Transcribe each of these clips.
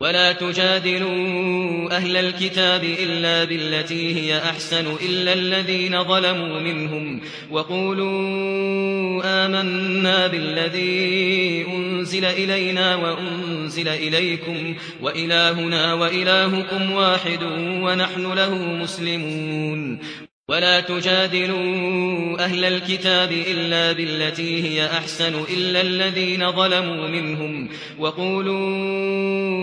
ولا تجادلوا أهل الكتاب إلا بالتي هي أحسن إلا الذين ظلموا منهم وقولوا آمنا بالذي أنزل إلينا وأنزل إليكم وإلهنا وإلهكم واحد ونحن له مسلمون ولا تجادلوا أهل الكتاب إلا بالتي هي أحسن إلا الذين ظلموا منهم وقولوا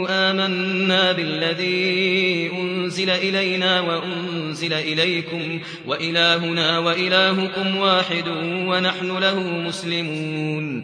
آمنا بالذي أنزل إلينا وأنزل إليكم وإلهنا وإلهكم واحد ونحن له مسلمون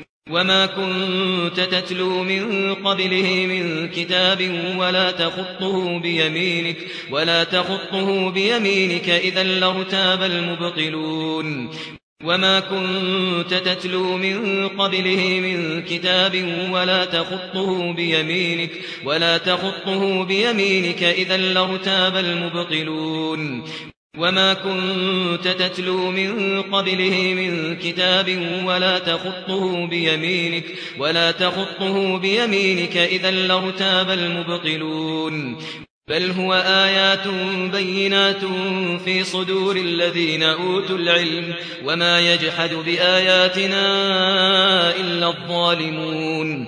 وما كنت تتلو من قبله من كتاب ولا تخطه بيمينك ولا تخطه بيمينك اذا لارتاب المبطلون وما كنت تتلو من قبله من كتاب ولا تخطه بيمينك ولا تخطه بيمينك اذا لارتاب المبطلون وما كنت تتلو من قبله من كتاب ولا تخطه بيمينك ولا تخطه بيمينك اذا لارتاب المبطلون بل هو ايات بينات في صدور الذين اوتوا العلم وما يجحد باياتنا الا الظالمون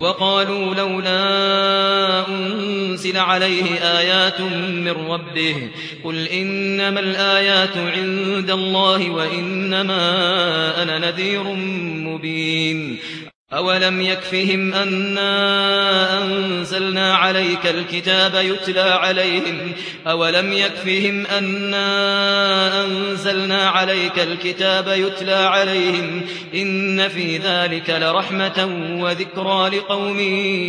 وقالوا لولا أنزل عليه آيات من ربه قل إنما الآيات عند الله وإنما أنا نذير مبين أولم يكفهم أنا أنزلنا عليك الكتاب يتلى عليهم أولم يكفهم أنا أنزلنا عليك الكتاب يتلى عليهم إن في ذلك لرحمة وذكرى لقوم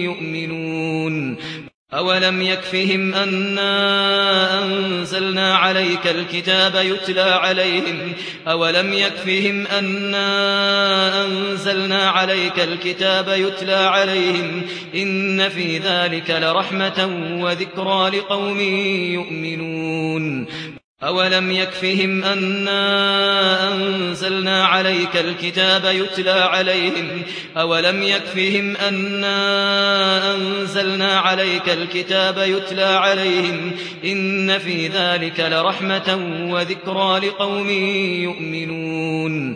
يؤمنون أولم يكفهم أنا أنزلنا عليك الكتاب يتلى عليهم أولم يكفهم أنا أنزلنا عليك الكتاب يتلى عليهم إن في ذلك لرحمة وذكرى لقوم يؤمنون أولم يكفهم أنا أنزلنا عليك الكتاب يتلى عليهم أولم يكفهم أنا أنزلنا عليك الكتاب يتلى عليهم إن في ذلك لرحمة وذكرى لقوم يؤمنون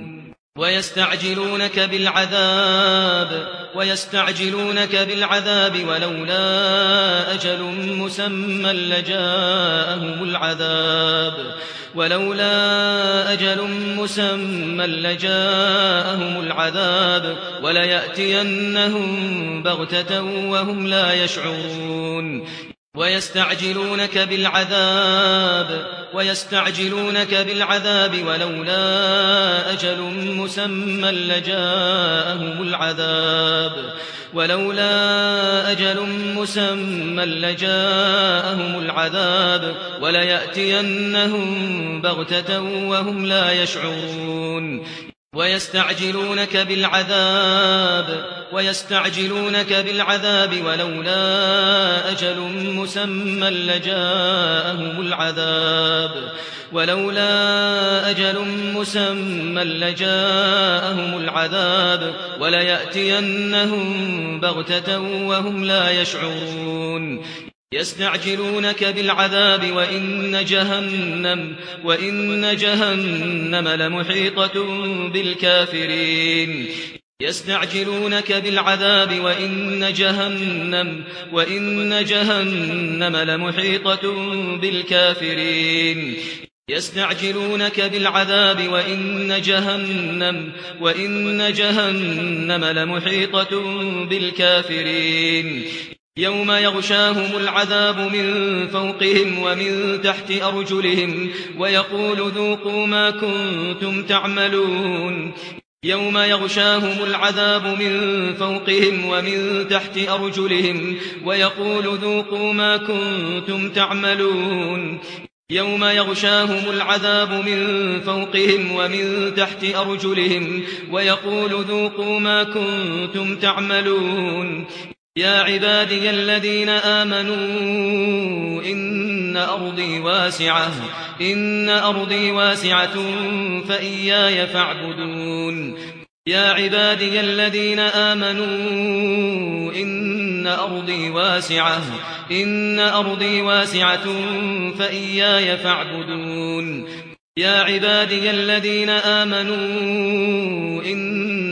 ويستعجلونك بالعذاب ويستعجلونك بالعذاب ولولا أجل مسمى لجاءهم العذاب. ولولا أجل مسمى لجاءهم العذاب. ولا ياتينهم بغتة وهم لا يشعرون. ويستعجلونك بالعذاب ويستعجلونك بالعذاب ولولا أجل مسمى لجاءهم العذاب. ولولا أجل مسمى لجاءهم العذاب ولا ياتينهم بغتة وهم لا يشعرون. ويستعجلونك بالعذاب ويستعجلونك بالعذاب ولولا أجل مسمى لجاءهم العذاب. ولولا أجل مسمى لجاءهم العذاب ولا ياتينهم بغتة وهم لا يشعرون. يستعجلونك بالعذاب وإن جهنم وإن جهنم لمحيطة بالكافرين. يستعجلونك بالعذاب وإن جهنم وإن جهنم لمحيطة بالكافرين. يستعجلونك بالعذاب وإن جهنم وإن جهنم لمحيطة بالكافرين. يوم يغشاهم العذاب من فوقهم ومن تحت أرجلهم ويقول ذوقوا ما كنتم تعملون يوم يغشاهم العذاب من فوقهم ومن تحت أرجلهم ويقول ذوقوا ما كنتم تعملون يوم يغشاهم العذاب من فوقهم ومن تحت أرجلهم ويقول ذوقوا ما كنتم تعملون يا عبادي الذين آمنوا إن أرضي واسعة إن أرضي واسعة فإياي فاعبدون. يا عبادي الذين آمنوا إن أرضي واسعة إن أرضي واسعة فإياي فاعبدون. يا عبادي الذين آمنوا إن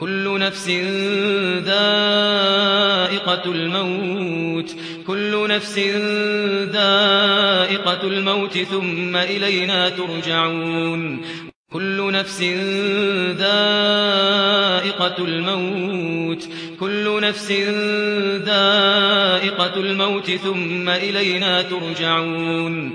كل نفس ذائقة الموت كل نفس ذائقة الموت ثم إلينا ترجعون. كل نفس ذائقة الموت كل نفس ذائقة الموت ثم إلينا ترجعون.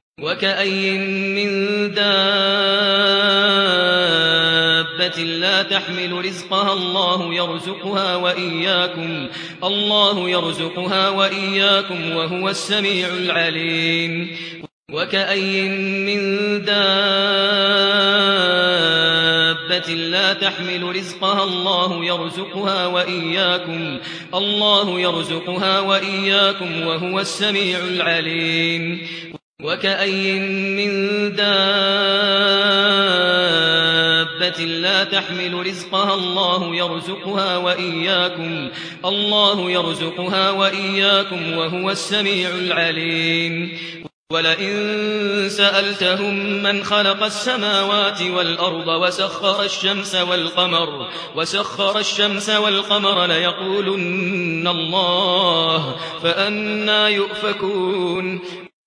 وَكَأَيِّن من دابة لا تحمل رزقها الله يرزقها وإياكم الله يرزقها وإياكم وهو السميع العليم. وَكَأَيِّن من دابة لا تحمل رزقها الله يرزقها وإياكم الله يرزقها وإياكم وهو السميع العليم. وَكَأَيِّن من دابة لا تحمل رزقها الله يرزقها وإياكم الله يرزقها وإياكم وهو السميع العليم ولئن سألتهم من خلق السماوات والأرض وسخر الشمس والقمر وسخر الشمس والقمر ليقولن الله فأنا يؤفكون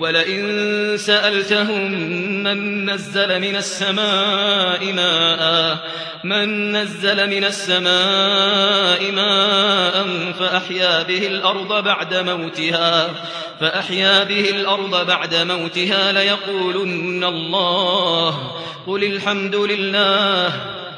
وَلَئِن سَأَلْتَهُمْ مَنْ نَزَّلَ مِنَ السَّمَاءِ مَاءً مَنْ نَزَّلَ مِنَ السَّمَاءِ مَاءً فَأَحْيَا بِهِ الْأَرْضَ بَعْدَ مَوْتِهَا فَأَحْيَا بِهِ الْأَرْضَ بَعْدَ مَوْتِهَا لَيَقُولُنَّ اللَّهُ قُلِ الْحَمْدُ لِلَّهِ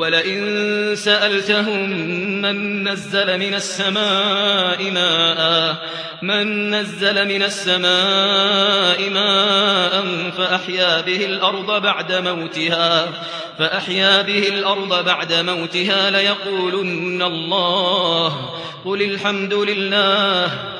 ولئن سألتهم من نزل من السماء ماء من نزل من السماء ماء فأحيا به الأرض بعد موتها فأحيا به الأرض بعد موتها ليقولن الله قل الحمد لله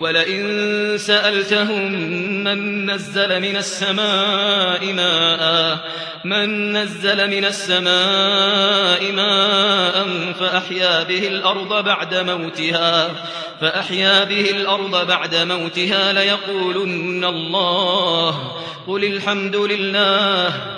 وَلَئِن سَأَلْتَهُمْ مَنْ نَزَّلَ مِنَ السَّمَاءِ مَاءً مَنْ نَزَّلَ مِنَ السَّمَاءِ مَاءً فَأَحْيَا بِهِ الْأَرْضَ بَعْدَ مَوْتِهَا فَأَحْيَا بِهِ الْأَرْضَ بَعْدَ مَوْتِهَا لَيَقُولُنَّ اللَّهُ قُلِ الْحَمْدُ لِلَّهِ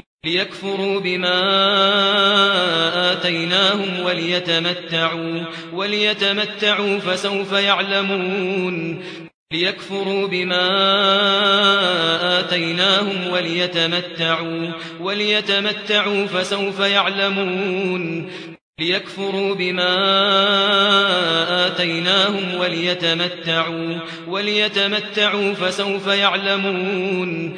ليكفروا بما آتيناهم وليتمتعوا وليتمتعوا فسوف يعلمون. ليكفروا بما آتيناهم وليتمتعوا وليتمتعوا فسوف يعلمون. ليكفروا بما آتيناهم وليتمتعوا وليتمتعوا فسوف يعلمون.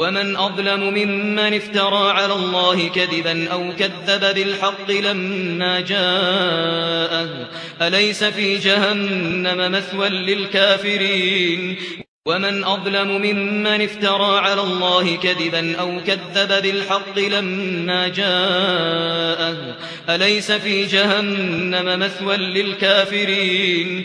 ومن أظلم ممن افترى على الله كذبا أو كذب بالحق لما جاءه أليس في جهنم مثوى للكافرين؟ ومن أظلم ممن افترى على الله كذبا أو كذب بالحق لما جاءه أليس في جهنم مثوى للكافرين؟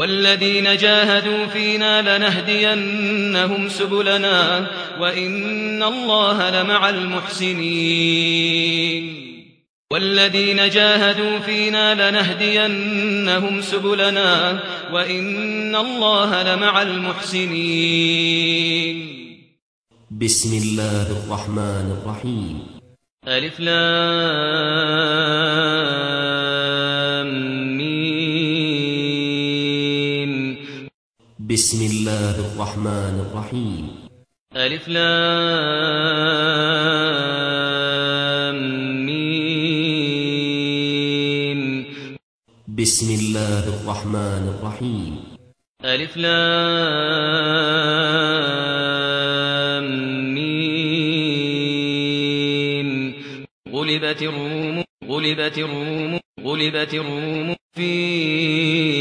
والذين جاهدوا فينا لنهدينهم سبلنا وإن الله لمع المحسنين والذين جاهدوا فينا لنهدينهم سبلنا وإن الله لمع المحسنين بسم الله الرحمن الرحيم ألف لام بسم الله الرحمن الرحيم ألف لام ميم بسم الله الرحمن الرحيم ألف لام ميم غلبت الروم غلبت الروم غلبت الروم في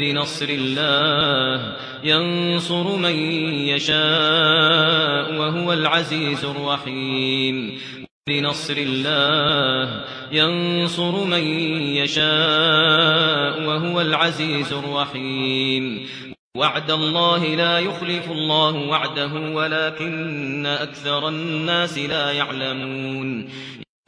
بنصر الله ينصر من يشاء وهو العزيز الرحيم. بنصر الله ينصر من يشاء وهو العزيز الرحيم. وعد الله لا يخلف الله وعده ولكن أكثر الناس لا يعلمون.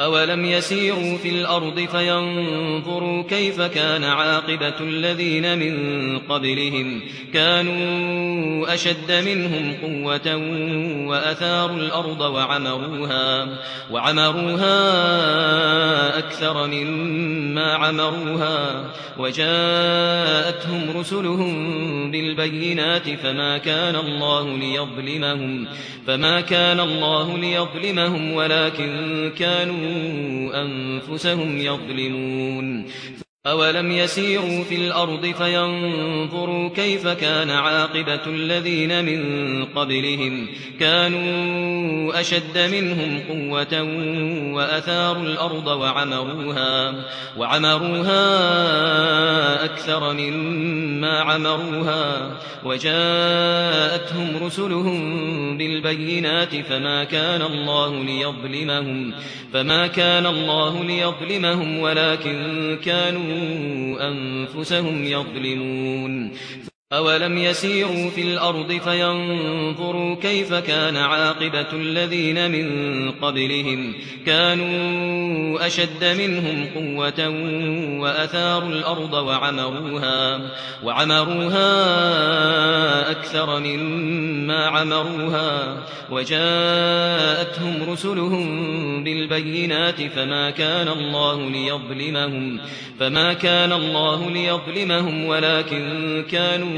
أولم يسيروا في الأرض فينظروا كيف كان عاقبة الذين من قبلهم كانوا أشد منهم قوة وأثاروا الأرض وعمروها, وعمروها أكثر مما عمروها وجاءتهم رسلهم بالبينات فما كان الله ليظلمهم, فما كان الله ليظلمهم ولكن كانوا أنفسهم يظلمون أولم يسيروا في الأرض فينظروا كيف كان عاقبة الذين من قبلهم كانوا أشد منهم قوة وأثاروا الأرض وعمروها, وعمروها أكثر مما عمروها وجاءتهم رسلهم بالبينات فما كان الله ليظلمهم, فما كان الله ليظلمهم ولكن كانوا أنفسهم يظلمون. أولم يسيروا في الأرض فينظروا كيف كان عاقبة الذين من قبلهم كانوا أشد منهم قوة وأثاروا الأرض وعمروها, وعمروها أكثر مما عمروها وجاءتهم رسلهم بالبينات فما كان الله ليظلمهم, فما كان الله ليظلمهم ولكن كانوا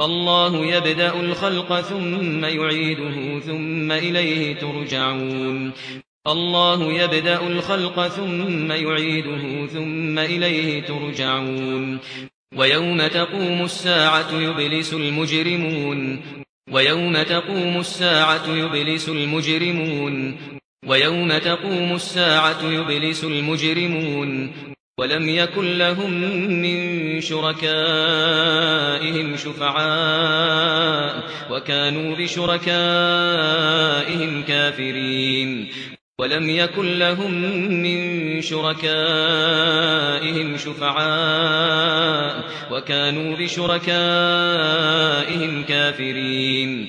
الله يبدأ الخلق ثم يعيده ثم إليه ترجعون. الله يبدأ الخلق ثم يعيده ثم إليه ترجعون. ويوم تقوم الساعة يبلس المجرمون. ويوم تقوم الساعة يبلس المجرمون. ويوم تقوم الساعة يبلس المجرمون. ولم يكن لهم من شركائهم شفعاء وكانوا بشركائهم كافرين. ولم يكن لهم من شركائهم شفعاء وكانوا بشركائهم كافرين.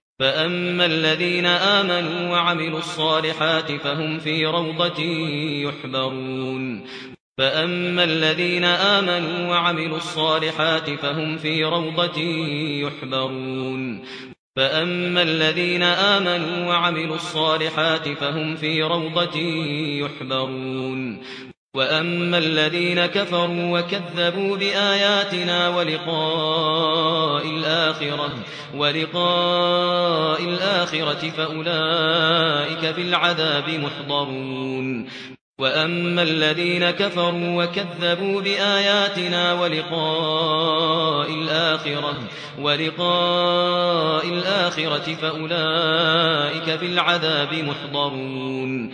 فأما الذين آمنوا وعملوا الصالحات فهم في روضة يحبرون فأما الذين آمنوا وعملوا الصالحات فهم في روضة يحبرون فأما الذين آمنوا وعملوا الصالحات فهم في روضة يحبرون وَأَمَّا الَّذِينَ كَفَرُوا وَكَذَّبُوا بِآيَاتِنَا وَلِقَاءِ الْآخِرَةِ وَلِقَاءِ الْآخِرَةِ فَأُولَئِكَ فِي الْعَذَابِ مُحْضَرُونَ وَأَمَّا الَّذِينَ كَفَرُوا وَكَذَّبُوا بِآيَاتِنَا وَلِقَاءِ الْآخِرَةِ وَلِقَاءِ الْآخِرَةِ فَأُولَئِكَ فِي الْعَذَابِ مُحْضَرُونَ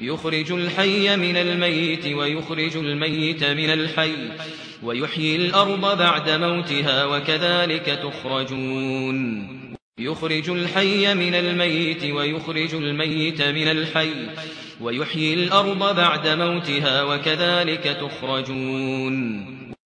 يخرج الحي من الميت ويخرج الميت من الحي ويحيي الأرض بعد موتها وكذلك تخرجون. يخرج الحي من الميت ويخرج الميت من الحي ويحيي الأرض بعد موتها وكذلك تخرجون.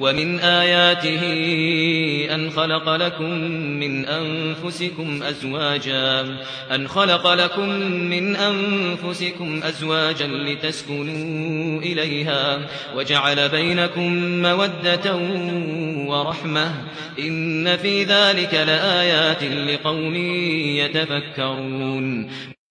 ومن آياته أن خلق لكم من أنفسكم أزواجا أن خلق لكم من أنفسكم أزواجا لتسكنوا إليها وجعل بينكم مودة ورحمة إن في ذلك لآيات لقوم يتفكرون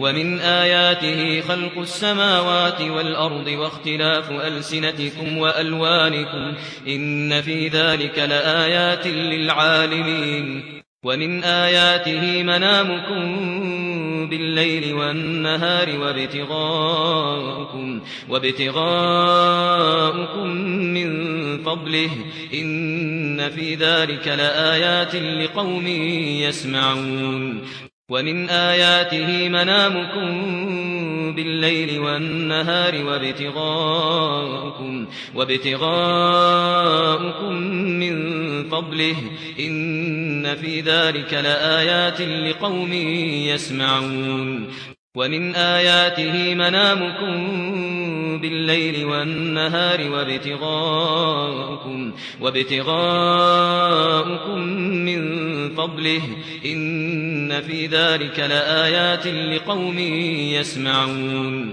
ومن آياته خلق السماوات والأرض واختلاف ألسنتكم وألوانكم إن في ذلك لآيات للعالمين ومن آياته منامكم بالليل والنهار وَابْتِغَاؤُكُمْ وَابْتِغَاؤُكُمْ من فضله إن في ذلك لآيات لقوم يسمعون ومن آياته منامكم بالليل والنهار وَابْتِغَاؤُكُمْ وابتغاءكم من فضله إن في ذلك لآيات لقوم يسمعون ومن آياته منامكم بالليل والنهار وابتغاءكم وابتغاءكم من فضله إن في ذلك لآيات لقوم يسمعون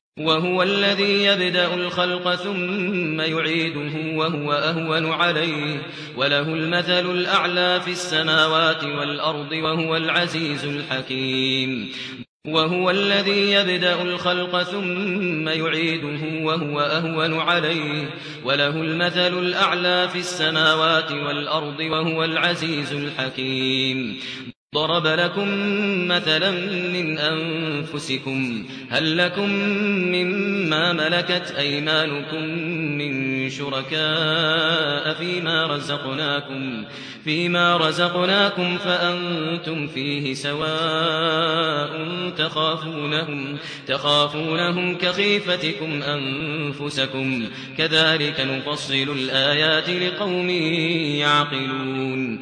وهو الذي يبدأ الخلق ثم يعيده وهو أهون عليه وله المثل الأعلى في السماوات والأرض وهو العزيز الحكيم وهو الذي يبدأ الخلق ثم يعيده وهو أهون عليه وله المثل الأعلى في السماوات والأرض وهو العزيز الحكيم ضرب لكم مثلا من أنفسكم هل لكم مما ملكت أيمانكم من شركاء فيما رزقناكم فيما رزقناكم فأنتم فيه سواء تخافونهم تخافونهم كخيفتكم أنفسكم كذلك نفصل الآيات لقوم يعقلون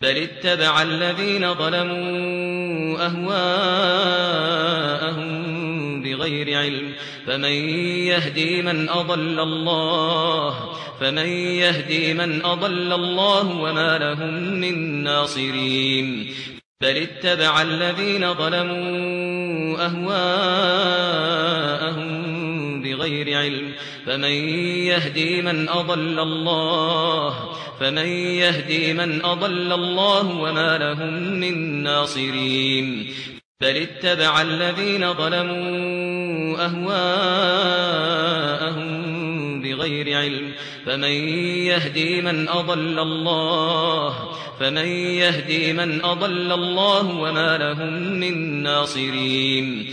بل اتبع الذين ظلموا أهواءهم بغير علم فمن يهدي من أضل الله فمن يهدي من أضل الله وما لهم من ناصرين بل اتبع الذين ظلموا أهواءهم بغير علم فمن يهدي من أضل الله فمن يهدي من أضل الله وما لهم من ناصرين بل اتبع الذين ظلموا أهواءهم بغير علم فمن يهدي من أضل الله فمن يهدي من أضل الله وما لهم من ناصرين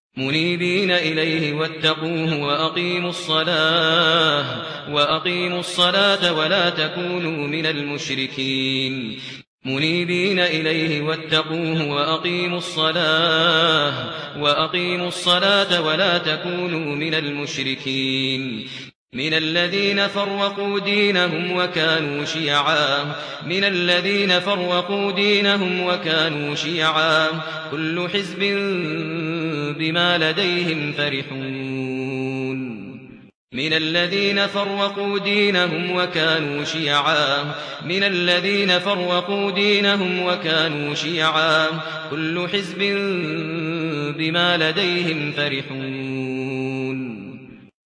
منيبين إليه واتقوه وأقيموا الصلاة وأقيموا الصلاة ولا تكونوا من المشركين. منيبين إليه واتقوه وأقيموا الصلاة وأقيموا الصلاة ولا تكونوا من المشركين. من الذين فرقوا دينهم وكانوا شيعا. من الذين فرقوا دينهم وكانوا شيعا. كل حزب بما لديهم فرحون. من الذين فرقوا دينهم وكانوا شيعا. من الذين فرقوا دينهم وكانوا شيعا. كل حزب بما لديهم فرحون.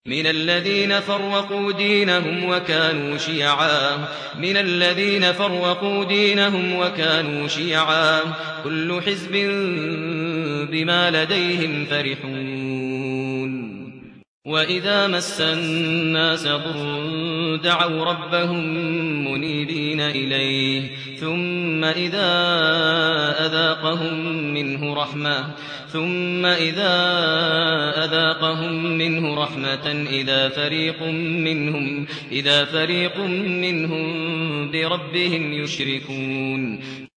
من الذين فرقوا دينهم وكانوا شيعا. من الذين فرقوا دينهم وكانوا شيعا. كل حزب بما لديهم فرحون. وإذا مس الناس ضر دعوا ربهم منيبين إليه ثم إذا أذاقهم منه رحمة ثم إذا أذاقهم منه رحمة إذا فريق منهم إذا فريق منهم بربهم يشركون.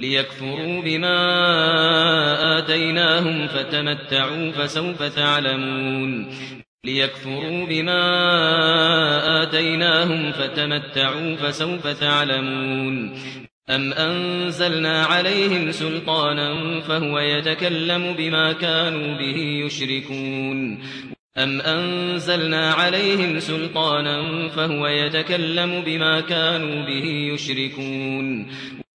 ليكفروا بما آتيناهم فتمتعوا فسوف تعلمون ليكفروا بما آتيناهم فتمتعوا فسوف تعلمون أم أنزلنا عليهم سلطانا فهو يتكلم بما كانوا به يشركون أم أنزلنا عليهم سلطانا فهو يتكلم بما كانوا به يشركون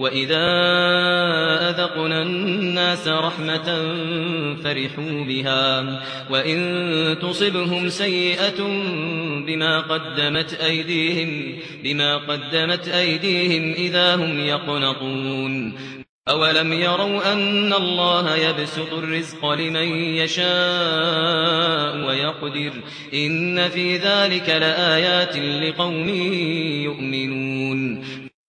وَإِذَا أَذَقْنَا النَّاسَ رَحْمَةً فَرِحُوا بِهَا وَإِن تُصِبْهُمْ سَيِّئَةٌ بِمَا قَدَّمَتْ أَيْدِيهِمْ بِمَا قَدَّمَتْ أَيْدِيهِمْ إِذَا هُمْ يَقْنَطُونَ أَوَلَمْ يَرَوْا أَنَّ اللَّهَ يَبْسُطُ الرِّزْقَ لِمَن يَشَاءُ وَيَقْدِرُ إِنَّ فِي ذَلِكَ لَآيَاتٍ لِقَوْمٍ يُؤْمِنُونَ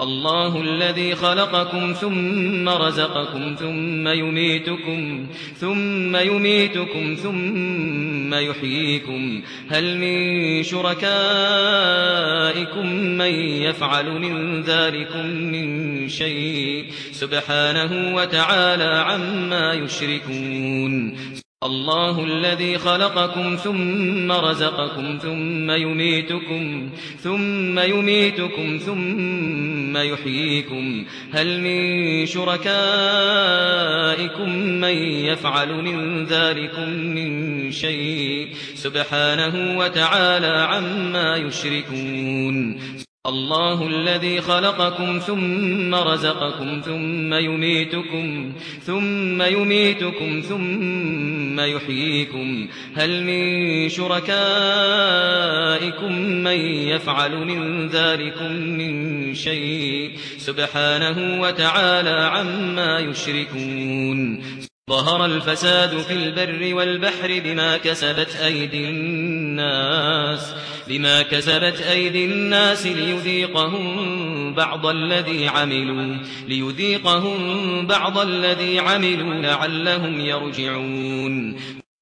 الله الذي خلقكم ثم رزقكم ثم يميتكم ثم يميتكم ثم يحييكم هل من شركائكم من يفعل من ذلك من شيء سبحانه وتعالى عما يشركون الله الذي خلقكم ثم رزقكم ثم يميتكم ثم يميتكم ثم يحييكم هل من شركائكم من يفعل من ذلك من شيء سبحانه وتعالى عما يشركون الله الذي خلقكم ثم رزقكم ثم يميتكم ثم يميتكم ثم يحييكم هل من شركائكم من يفعل من ذلك من شيء سبحانه وتعالى عما يشركون ظهر الفساد في البر والبحر بما كسبت أيدي الناس بما كسبت أيدي الناس ليذيقهم بعض الذي عملوا ليذيقهم بعض الذي عملوا لعلهم يرجعون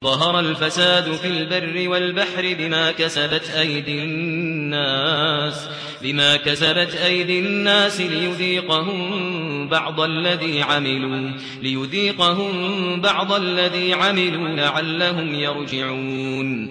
ظهر الفساد في البر والبحر بما كسبت أيدي الناس بما كسبت أيدي الناس ليذيقهم بعض الذي عملوا ليذيقهم بعض الذي عملوا لعلهم يرجعون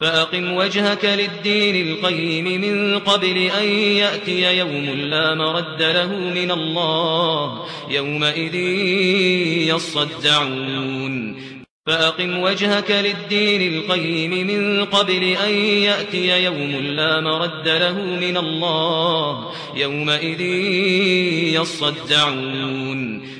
فأقم وجهك للدين القيم من قبل أن يأتي يوم لا مرد له من الله يومئذ يصدعون. فأقم وجهك للدين القيم من قبل أن يأتي يوم لا مرد له من الله يومئذ يصدعون.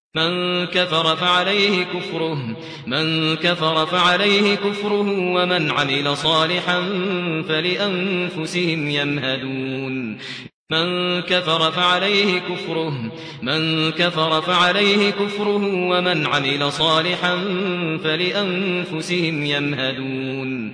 من كفر فعليه كفره من كفر فعليه كفره ومن عمل صالحا فلأنفسهم يمهدون. من كفر فعليه كفره من كفر فعليه كفره ومن عمل صالحا فلأنفسهم يمهدون.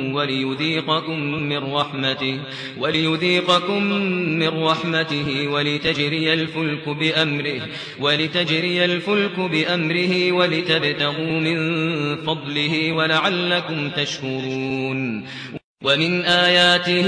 وليذيقكم من رحمته وليذيقكم من رحمته ولتجري الفلك بأمره ولتجري الفلك بأمره ولتبتغوا من فضله ولعلكم تشكرون. ومن آياته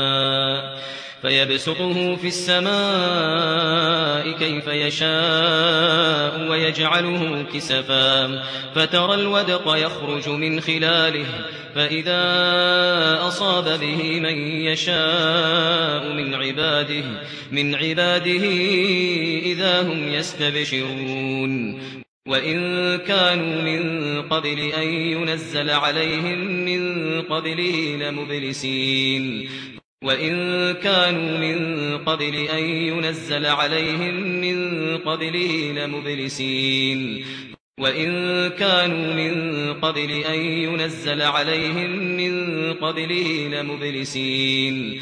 فيبسطه في السماء كيف يشاء ويجعله كسفا فترى الودق يخرج من خلاله فإذا أصاب به من يشاء من عباده من عباده إذا هم يستبشرون وَإِن كَانُوا مِن قَبْلِ أَن يُنَزَّلَ عَلَيْهِم مِّن قَبْلِهِ لَمُبْلِسِينَ وَإِن كَانُوا مِن قَبْلِ أَن يُنَزَّلَ عَلَيْهِم مِّن قَبْلِهِ لَمُبْلِسِينَ وَإِن كَانُوا مِن قَبْلِ أَن يُنَزَّلَ عَلَيْهِم مِّن قَبْلِهِ لَمُبْلِسِينَ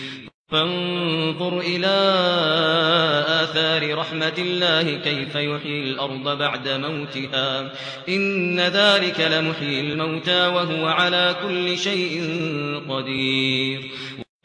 فانظر إلى آثار رحمة الله كيف يحيي الأرض بعد موتها إن ذلك لمحيي الموتى وهو على كل شيء قدير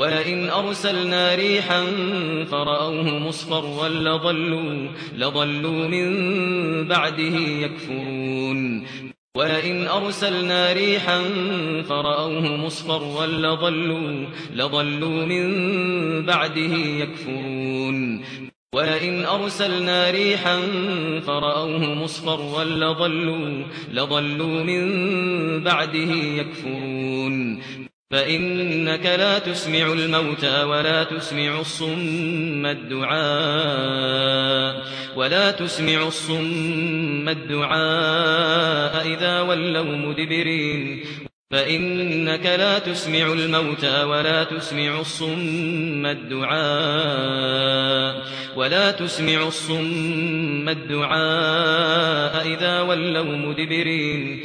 وَلَئِنْ أَرْسَلْنَا رِيحًا فَرَأَوْهُ مُصْفَرًّا لَّظَلُّوا لَظَلُّوا مِن بَعْدِهِ يَكْفُرُونَ. وَلَئِنْ أَرْسَلْنَا رِيحًا فَرَأَوْهُ مُصْفَرًّا لَّظَلُّوا لَظَلُّوا مِن بَعْدِهِ يَكْفُرُونَ. وَلَئِنْ أَرْسَلْنَا رِيحًا فَرَأَوْهُ مُصْفَرًّا لَّظَلُّوا لَظَلُّوا مِن بَعْدِهِ يَكْفُرُونَ. فإنك لا تسمع الموتى ولا تسمع الصم الدعاء ولا تسمع الصم الدعاء إذا ولوا مدبرين فإنك لا تسمع الموتى ولا تسمع الصم الدعاء ولا تسمع الصم الدعاء إذا ولوا مدبرين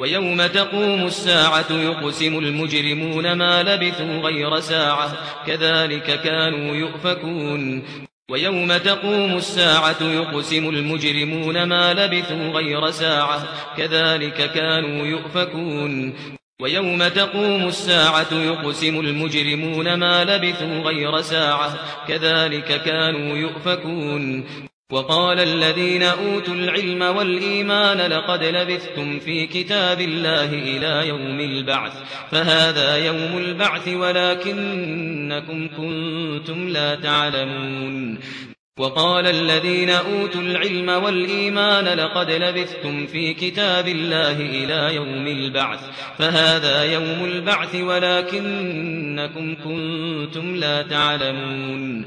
ويوم تقوم الساعة يقسم المجرمون ما لبثوا غير ساعة كذلك كانوا يؤفكون ويوم تقوم الساعة يقسم المجرمون ما لبثوا غير ساعة كذلك كانوا يؤفكون ويوم تقوم الساعة يقسم المجرمون ما لبثوا غير ساعة كذلك كانوا يؤفكون وقال الذين أوتوا العلم والإيمان لقد لبثتم في كتاب الله إلى يوم البعث فهذا يوم البعث ولكنكم كنتم لا تعلمون. وقال الذين أوتوا العلم والإيمان لقد لبثتم في كتاب الله إلى يوم البعث فهذا يوم البعث ولكنكم كنتم لا تعلمون.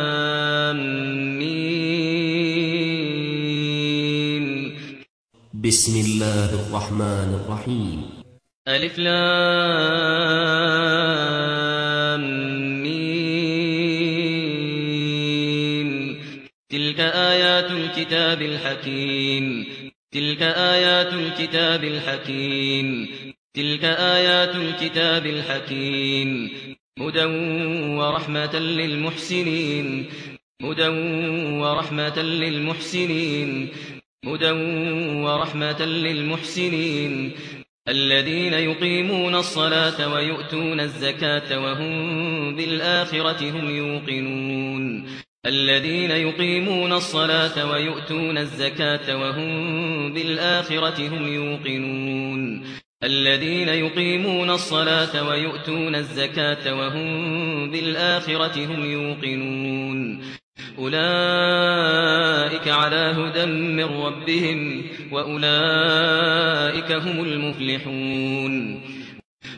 بسم الله الرحمن الرحيم ألف لام مين تلك آيات الكتاب الحكيم. تلك آيات الكتاب الحكيم. تلك آيات الكتاب الحكيم. هدى ورحمة للمحسنين. هدى ورحمة للمحسنين. هدى ورحمة للمحسنين الذين يقيمون الصلاة ويؤتون الزكاة وهم بالآخرة هم يوقنون الذين يقيمون الصلاة ويؤتون الزكاة وهم بالآخرة هم يوقنون الذين يقيمون الصلاة ويؤتون الزكاة وهم بالآخرة هم يوقنون أولئك على هدى من ربهم وأولئك هم المفلحون.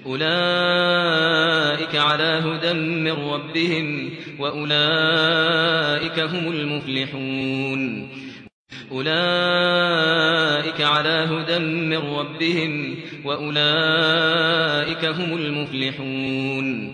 أولئك على هدى من ربهم وأولئك هم المفلحون. أولئك على هدى من ربهم وأولئك هم المفلحون.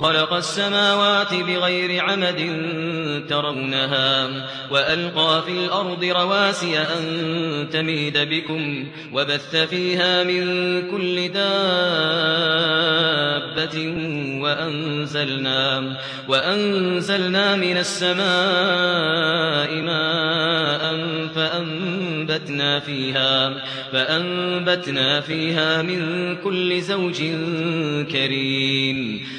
خلق السماوات بغير عمد ترونها وألقى في الأرض رواسي أن تميد بكم وبث فيها من كل دابة وأنزلنا, وأنزلنا من السماء ماء فأنبتنا فيها, فأنبتنا فيها من كل زوج كريم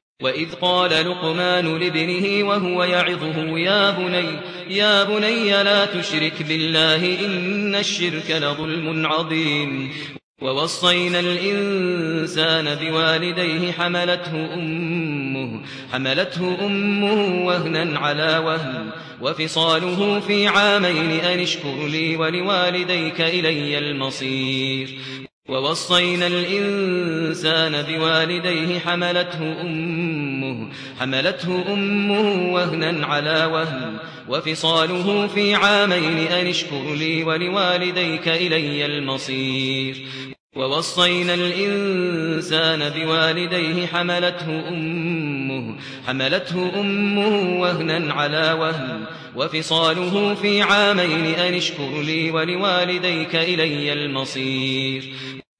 وَإِذْ قَالَ لُقْمَانُ لِابْنِهِ وَهُوَ يَعِظُهُ يَا بُنَيَّ يَا بُنَيَّ لَا تُشْرِكْ بِاللَّهِ إِنَّ الشِّرْكَ لَظُلْمٌ عَظِيمٌ. وَوَصَّيْنَا الْإِنسَانَ بِوَالِدَيْهِ حَمَلَتْهُ أُمُّهُ حَمَلَتْهُ أُمُّهُ وَهْنًا عَلَى وَهْنٍ. وَفِصَالُهُ فِي عَامَيْنِ أَنِ اشْكُرْ لِي وَلِوَالِدَيْكَ إِلَيَّ الْمَصِيرُ. وَوَصَّيْنَا الْإِنسَانَ بِوَالِدَيْهِ حَمَلَتْهُ أُمُّهُ حملته أمه وهنا على وهن وفصاله في عامين أن اشكر لي ولوالديك إلي المصير. ووصينا الإنسان بوالديه حملته أمه حملته أمه وهنا على وهن وفصاله في عامين أن اشكر لي ولوالديك إلي المصير.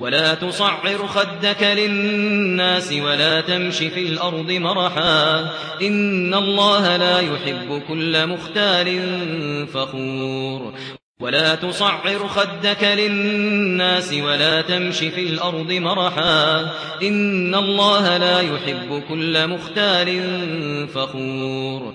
ولا تصعر خدك للناس ولا تمش في الأرض مرحا إن الله لا يحب كل مختال فخور ولا تصعر خدك للناس ولا تمش في الأرض مرحا إن الله لا يحب كل مختال فخور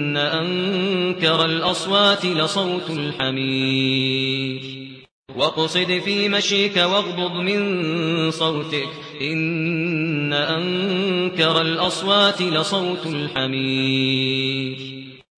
ان انكر الاصوات لصوت الحمير وقصد في مشيك واغضض من صوتك ان انكر الاصوات لصوت الحمير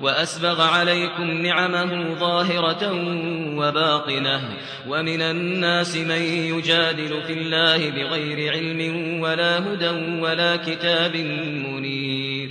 وأسبغ عليكم نعمه ظاهرة وباطنة ومن الناس من يجادل في الله بغير علم ولا هدى ولا كتاب منير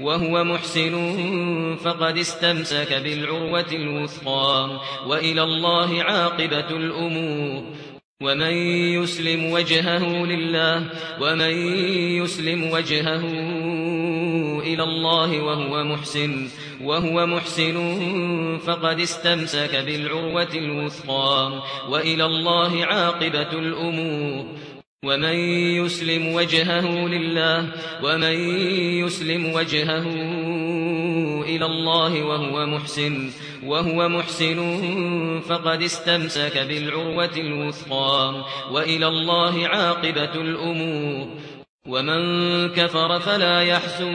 وهو محسن فقد استمسك بالعروة الوثقى وإلى الله عاقبة الأمور. ومن يسلم وجهه لله ومن يسلم وجهه إلى الله وهو محسن وهو محسن فقد استمسك بالعروة الوثقى وإلى الله عاقبة الأمور. ومن يسلم وجهه لله ومن يسلم وجهه إلى الله وهو محسن وهو محسن فقد استمسك بالعروة الوثقى وإلى الله عاقبة الأمور ومن كفر فلا يحزن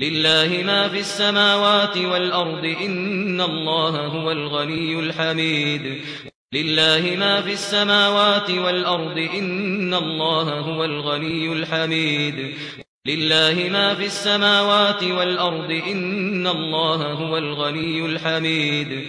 لله ما في السماوات والأرض إن الله هو الغني الحميد. لله ما في السماوات والأرض إن الله هو الغني الحميد. لله ما في السماوات والأرض إن الله هو الغني الحميد.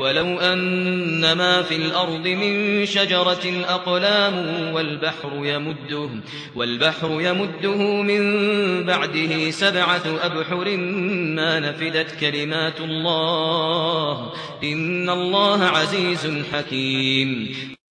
ولو أن ما في الأرض من شجرة أقلام والبحر يمده, والبحر يمده من بعده سبعة أبحر ما نفدت كلمات الله إن الله عزيز حكيم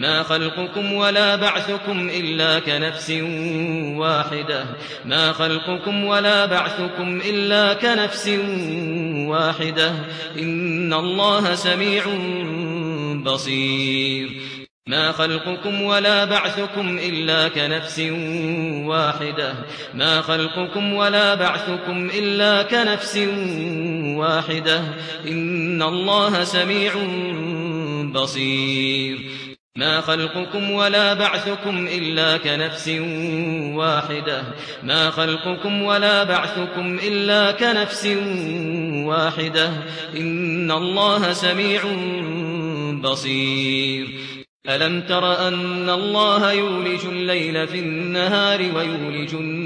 ما خلقكم ولا بعثكم الا كنفس واحدة. ما خلقكم ولا بعثكم الا كنفس واحدة. ان الله سميع بصير. ما خلقكم ولا بعثكم الا كنفس واحدة. ما خلقكم ولا بعثكم الا كنفس واحدة. ان الله سميع بصير. ما خلقكم ولا بعثكم الا كنفس واحدة. ما خلقكم ولا بعثكم الا كنفس واحدة. ان الله سميع بصير. الم تر ان الله يولج الليل في النهار ويولج النهار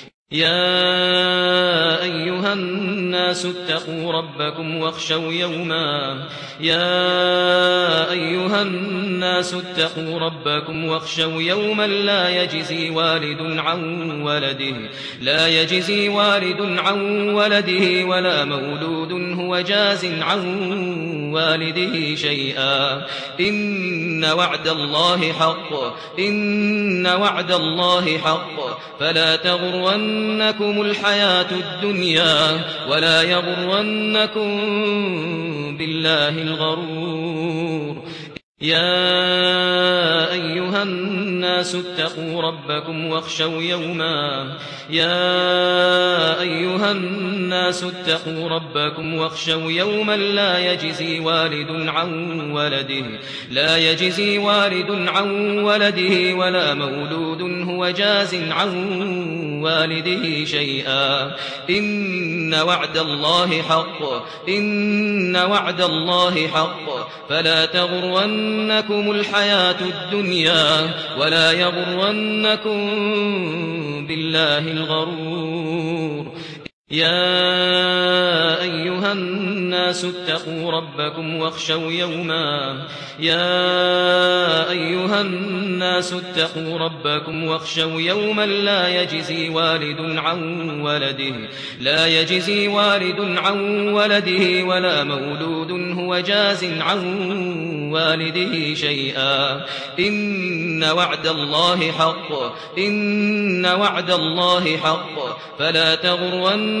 يا أيها الناس اتقوا ربكم واخشوا يوما. يا أيها الناس اتقوا ربكم واخشوا يوما لا يجزي والد عن ولده. لا يجزي والد عن ولده ولا مولود هو جاز عن والده شيئا. إن وعد الله حق. إن وعد الله حق. فلا تغرن تغرنكم الحياة الدنيا ولا يغرنكم بالله الغرور يا أيها الناس اتقوا ربكم واخشوا يوما. يا أيها الناس اتقوا ربكم واخشوا يوما لا يجزي والد عن ولده. لا يجزي والد عن ولده ولا مولود هو جاز عن والده شيئا. إن وعد الله حق. إن وعد الله حق. فلا تغرن تغرنكم الحياة الدنيا ولا يغرنكم بالله الغرور يا أيها الناس اتقوا ربكم واخشوا يوما. يا أيها الناس اتقوا ربكم واخشوا يوما لا يجزي والد عن ولده. لا يجزي والد عن ولده ولا مولود هو جاز عن والده شيئا. إن وعد الله حق. إن وعد الله حق. فلا تغرن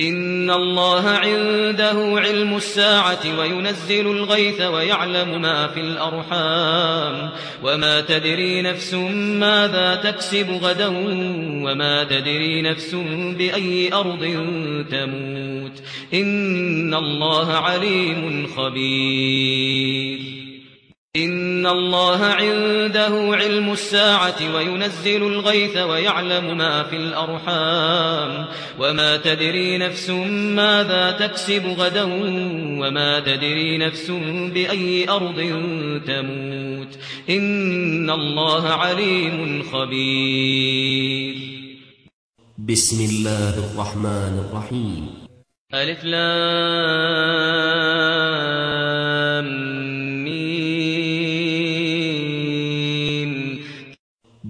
ان الله عنده علم الساعة وينزل الغيث ويعلم ما في الارحام وما تدري نفس ماذا تكسب غدا وما تدري نفس باي ارض تموت ان الله عليم خبير ان الله عنده علم الساعة وينزل الغيث ويعلم ما في الارحام وما تدري نفس ماذا تكسب غدا وما تدري نفس باي ارض تموت ان الله عليم خبير بسم الله الرحمن الرحيم. ألف لام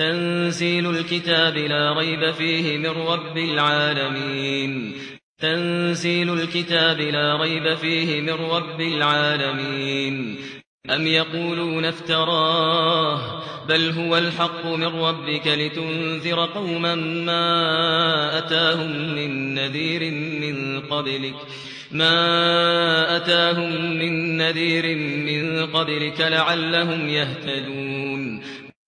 تنزيل الكتاب لا ريب فيه من رب العالمين. تنزيل الكتاب لا ريب فيه من رب العالمين. أم يقولون افتراه بل هو الحق من ربك لتنذر قوما ما أتاهم من نذير من قبلك. ما أتاهم من نذير من قبلك لعلهم يهتدون.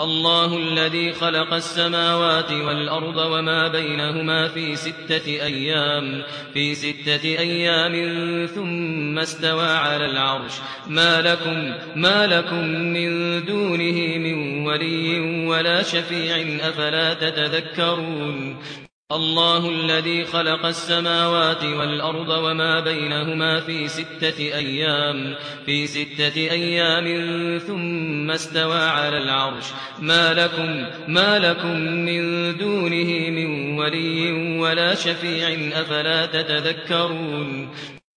الله الذي خلق السماوات والأرض وما بينهما في ستة أيام في ستة أيام ثم استوى على العرش. ما لكم ما لكم من دونه من ولي ولا شفيع أفلا تتذكرون؟ الله الذي خلق السماوات والأرض وما بينهما في ستة أيام في ستة أيام ثم استوى على العرش. ما لكم ما لكم من دونه من ولي ولا شفيع أفلا تتذكرون؟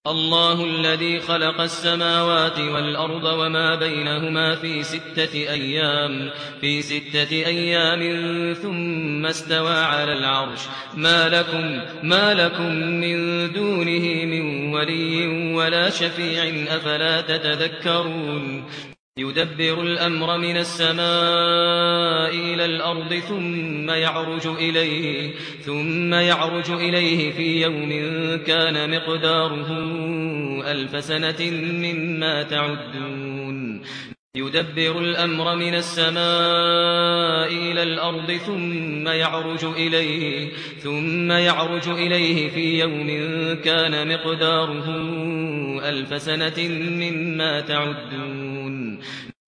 الله الذي خلق السماوات والأرض وما بينهما في ستة أيام في ستة أيام ثم استوى على العرش. ما لكم ما لكم من دونه من ولي ولا شفيع أفلا تتذكرون؟ يدبر الأمر من السماء إلى الأرض ثم يعرج إليه ثم يعرج إليه في يوم كان مقداره ألف سنة مما تعدون. يدبر الأمر من السماء إلى الأرض ثم يعرج إليه ثم يعرج إليه في يوم كان مقداره ألف سنة مما تعدون.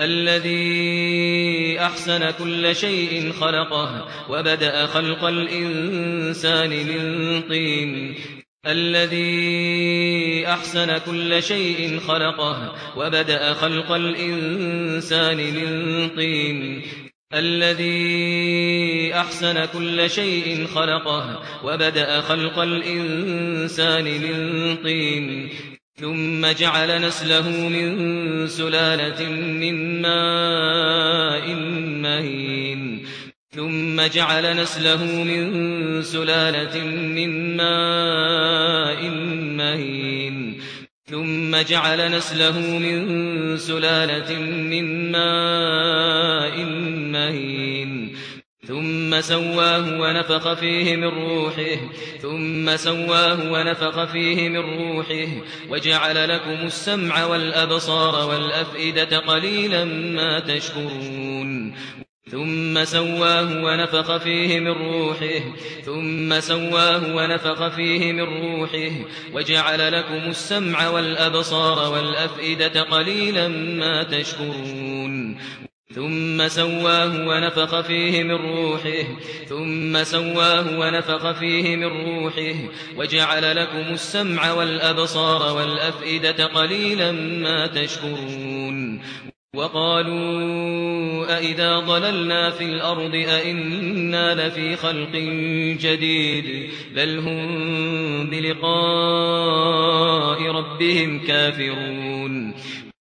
الذي أحسن كل شيء خلقه وبدأ خلق الإنسان من طين. الذي أحسن كل شيء خلقه وبدأ خلق الإنسان من طين. الذي أحسن كل شيء خلقه وبدأ خلق الإنسان من طين. ثم جعل نسله من سلالة من ماء مهين. ثم جعل نسله من سلالة من ماء مهين. ثم جعل نسله من سلالة من ماء مهين. ثم سواه ونفخ فيه من روحه ثم سواه ونفخ فيه من روحه وجعل لكم السمع والأبصار والأفئدة قليلا ما تشكرون. ثم سواه ونفخ فيه من روحه ثم سواه ونفخ فيه من روحه وجعل لكم السمع والأبصار والأفئدة قليلا ما تشكرون. ثم سواه ونفخ فيه من روحه ثم سواه ونفخ فيه من روحه وجعل لكم السمع والأبصار والأفئدة قليلا ما تشكرون. وقالوا أَإِذَا ضَلَلْنَا فِي الْأَرْضِ أَإِنَّا لَفِي خَلْقٍ جَدِيدٍ بَلْ هُمْ بِلِقَاءِ رَبِّهِمْ كَافِرُونَ.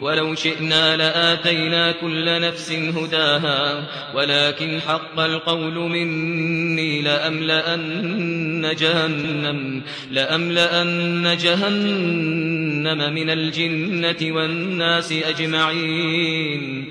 ولو شئنا لآتينا كل نفس هداها ولكن حق القول مني لأملأن جهنم لأملأن جهنم من الجنة والناس أجمعين.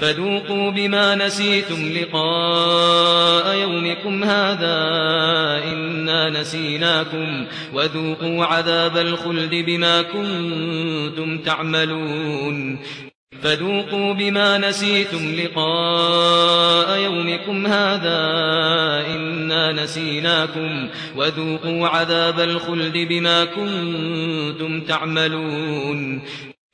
فذوقوا بما نسيتم لقاء يومكم هذا إنا نسيناكم وذوقوا عذاب الخلد بما كنتم تعملون فذوقوا بما نسيتم لقاء يومكم هذا إنا نسيناكم وذوقوا عذاب الخلد بما كنتم تعملون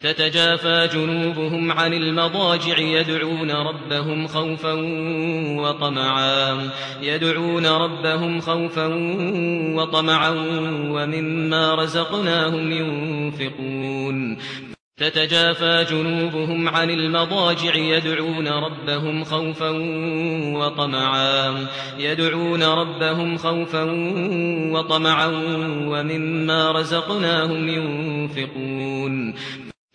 تتجافى جنوبهم عن المضاجع يدعون ربهم خوفا وطمعا يدعون ربهم خوفا وطمعا ومما رزقناهم ينفقون. تتجافى جنوبهم عن المضاجع يدعون ربهم خوفا وطمعا يدعون ربهم خوفا وطمعا ومما رزقناهم ينفقون.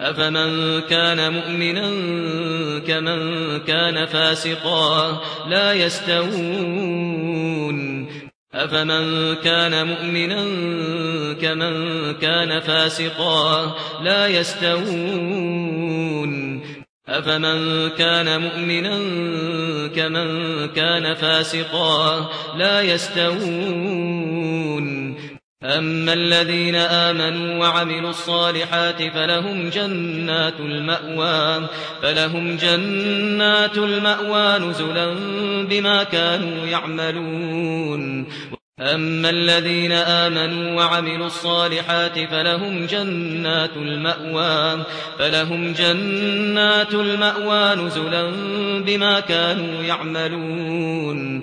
أفمن كان مؤمنا كمن كان فاسقا لا يستوون أفمن كان مؤمنا كمن كان فاسقا لا يستوون أفمن كان مؤمنا كمن كان فاسقا لا يستوون أما الذين آمنوا وعملوا الصالحات فلهم جنات المأوى فلهم جنات المأوى نزلا بما كانوا يعملون. أما الذين آمنوا وعملوا الصالحات فلهم جنات المأوى فلهم جنات المأوى نزلا بما كانوا يعملون.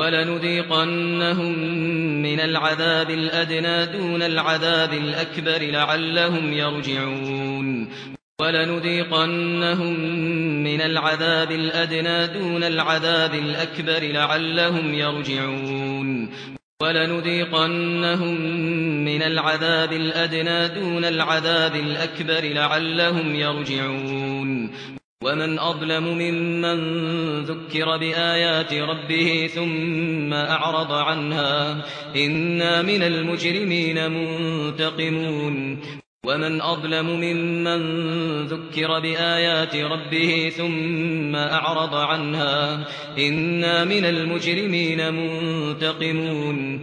ولنذيقنهم من العذاب الأدنى دون العذاب الأكبر لعلهم يرجعون. ولنذيقنهم من العذاب الأدنى دون العذاب الأكبر لعلهم يرجعون. ولنذيقنهم من العذاب الأدنى دون العذاب الأكبر لعلهم يرجعون. ومن أظلم ممن ذكر بآيات ربه ثم أعرض عنها إنا من المجرمين منتقمون ومن أظلم ممن ذكر بآيات ربه ثم أعرض عنها إنا من المجرمين منتقمون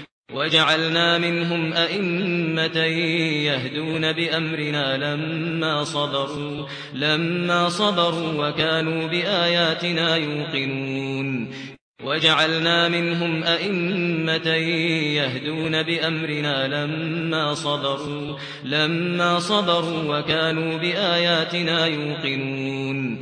وجعلنا منهم أئمة يهدون بأمرنا لما صبروا لما صبروا وكانوا بآياتنا يوقنون. وجعلنا منهم أئمة يهدون بأمرنا لما صبروا لما صبروا وكانوا بآياتنا يوقنون.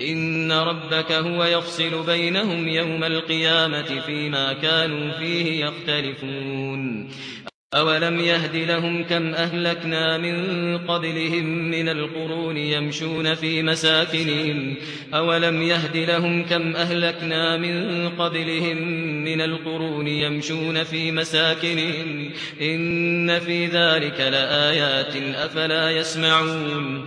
إن ربك هو يفصل بينهم يوم القيامة فيما كانوا فيه يختلفون. أولم يهد لهم كم أهلكنا من قبلهم من القرون يمشون في مساكنهم؟ أولم يهدي لهم كم أهلكنا من قبلهم من القرون يمشون في مساكنهم؟ إن في ذلك لآيات أفلا يسمعون.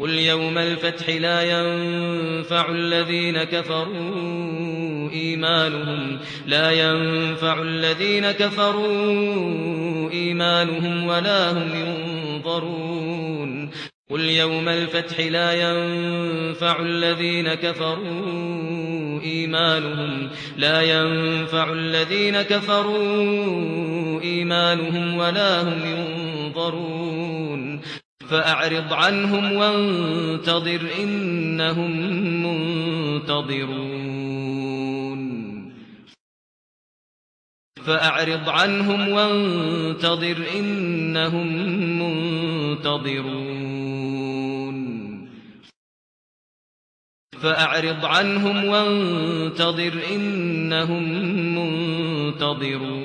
قل يوم الفتح لا ينفع الذين كفروا ايمانهم لا ينفع الذين كفروا ايمانهم ولا هم ينظرون قل يوم الفتح لا ينفع الذين كفروا ايمانهم لا ينفع الذين كفروا ايمانهم ولا هم ينظرون فأعرض عنهم وانتظر إنهم منتظرون. فأعرض عنهم وانتظر إنهم منتظرون. فأعرض عنهم وانتظر إنهم منتظرون.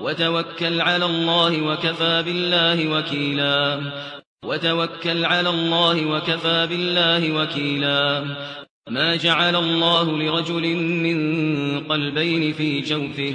وتوكل على الله وكفى بالله وكيلا. وتوكل على الله وكفى بالله وكيلا. ما جعل الله لرجل من قلبين في جوفه.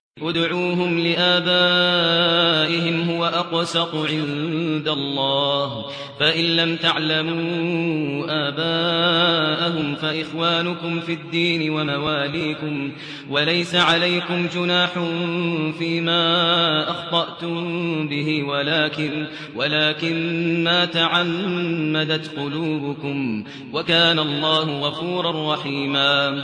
ادعوهم لآبائهم هو أقسق عند الله. فإن لم تعلموا آباءهم فإخوانكم في الدين ومواليكم وليس عليكم جناح فيما أخطأتم به ولكن, ولكن ما تعمدت قلوبكم وكان الله غفورا رحيما.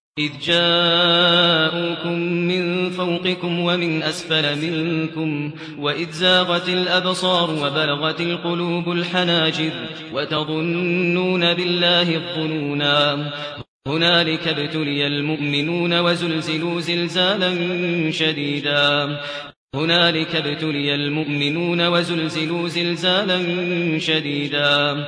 إذ جاءوكم من فوقكم ومن أسفل منكم وإذ زاغت الأبصار وبلغت القلوب الحناجر وتظنون بالله الظنونا هنالك ابتلي المؤمنون وزلزلوا زلزالا شديدا هنالك ابتلي المؤمنون وزلزلوا زلزالا شديدا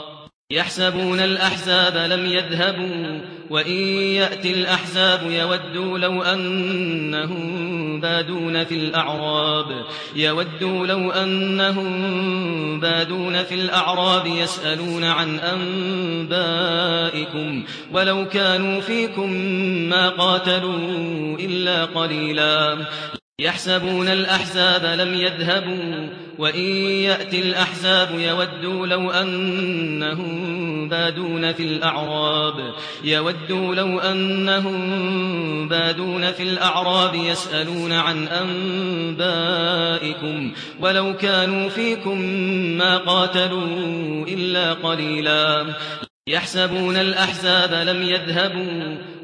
يحسبون الأحزاب لم يذهبوا وإن يأتي الأحزاب يودوا لو أنهم بادون في الأعراب يودوا لو أنهم بادون في الأعراب يسألون عن أنبائكم ولو كانوا فيكم ما قاتلوا إلا قليلا يحسبون الأحزاب لم يذهبوا وإن يأتي الأحزاب يودوا لو أنهم بادون في الأعراب يودوا لو أنهم بادون في الأعراب يسألون عن أنبائكم ولو كانوا فيكم ما قاتلوا إلا قليلا يحسبون الأحزاب لم يذهبوا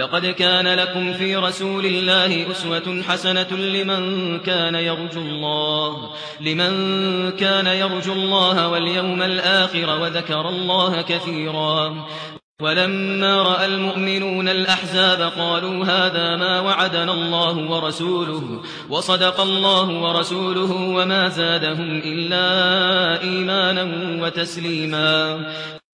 لقد كان لكم في رسول الله أسوة حسنة لمن كان يرجو الله لمن كان يرجو الله واليوم الآخر وذكر الله كثيرا. ولما رأى المؤمنون الأحزاب قالوا هذا ما وعدنا الله ورسوله وصدق الله ورسوله وما زادهم إلا إيمانا وتسليما.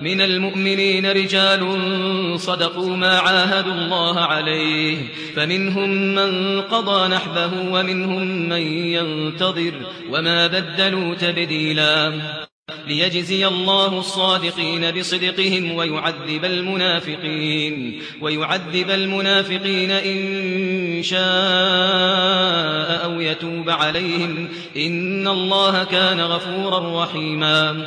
من المؤمنين رجال صدقوا ما عاهدوا الله عليه فمنهم من قضى نحبه ومنهم من ينتظر وما بدلوا تبديلا. ليجزي الله الصادقين بصدقهم ويعذب المنافقين ويعذب المنافقين إن شاء أو يتوب عليهم إن الله كان غفورا رحيما.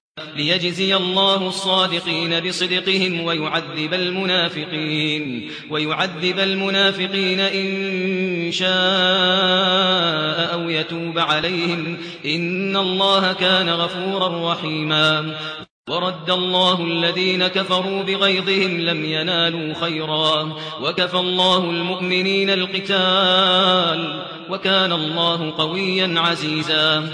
ليجزي الله الصادقين بصدقهم ويعذب المنافقين ويعذب المنافقين إن شاء أو يتوب عليهم. إن الله كان غفورا رحيما. ورد الله الذين كفروا بغيظهم لم ينالوا خيرا. وكفى الله المؤمنين القتال. وكان الله قويا عزيزا.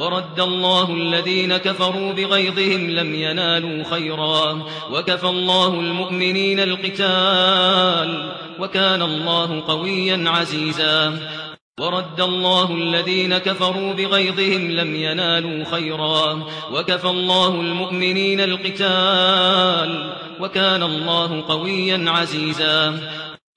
ورد الله الذين كفروا بغيظهم لم ينالوا خيرا. وكفى الله المؤمنين القتال. وكان الله قويا عزيزا. ورد الله الذين كفروا بغيظهم لم ينالوا خيرا. وكفى الله المؤمنين القتال. وكان الله قويا عزيزا.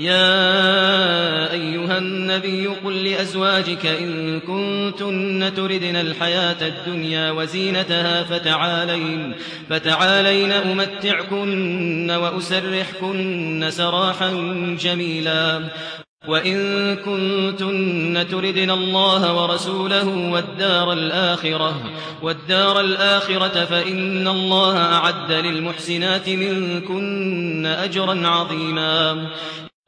يا أيها النبي قل لأزواجك إن كنتن تردن الحياة الدنيا وزينتها فتعالين فتعالين أمتعكن وأسرحكن سراحا جميلا وَإِن كُنتُنَّ تُرِدْنَ اللَّهَ وَرَسُولَهُ وَالدَّارَ الْآخِرَةَ وَالدَّارَ الْآخِرَةَ فَإِنَّ اللَّهَ أَعَدَّ لِلْمُحْسِنَاتِ مِنكُنَّ أَجْرًا عَظِيمًا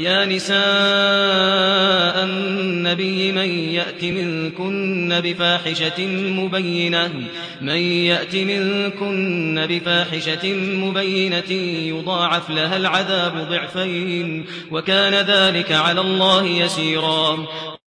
يا نساء النبي من يأتي منكن بفاحشة مبينة من يأتي منكن بفاحشة مبينة يضاعف لها العذاب ضعفين وكان ذلك على الله يسيرا.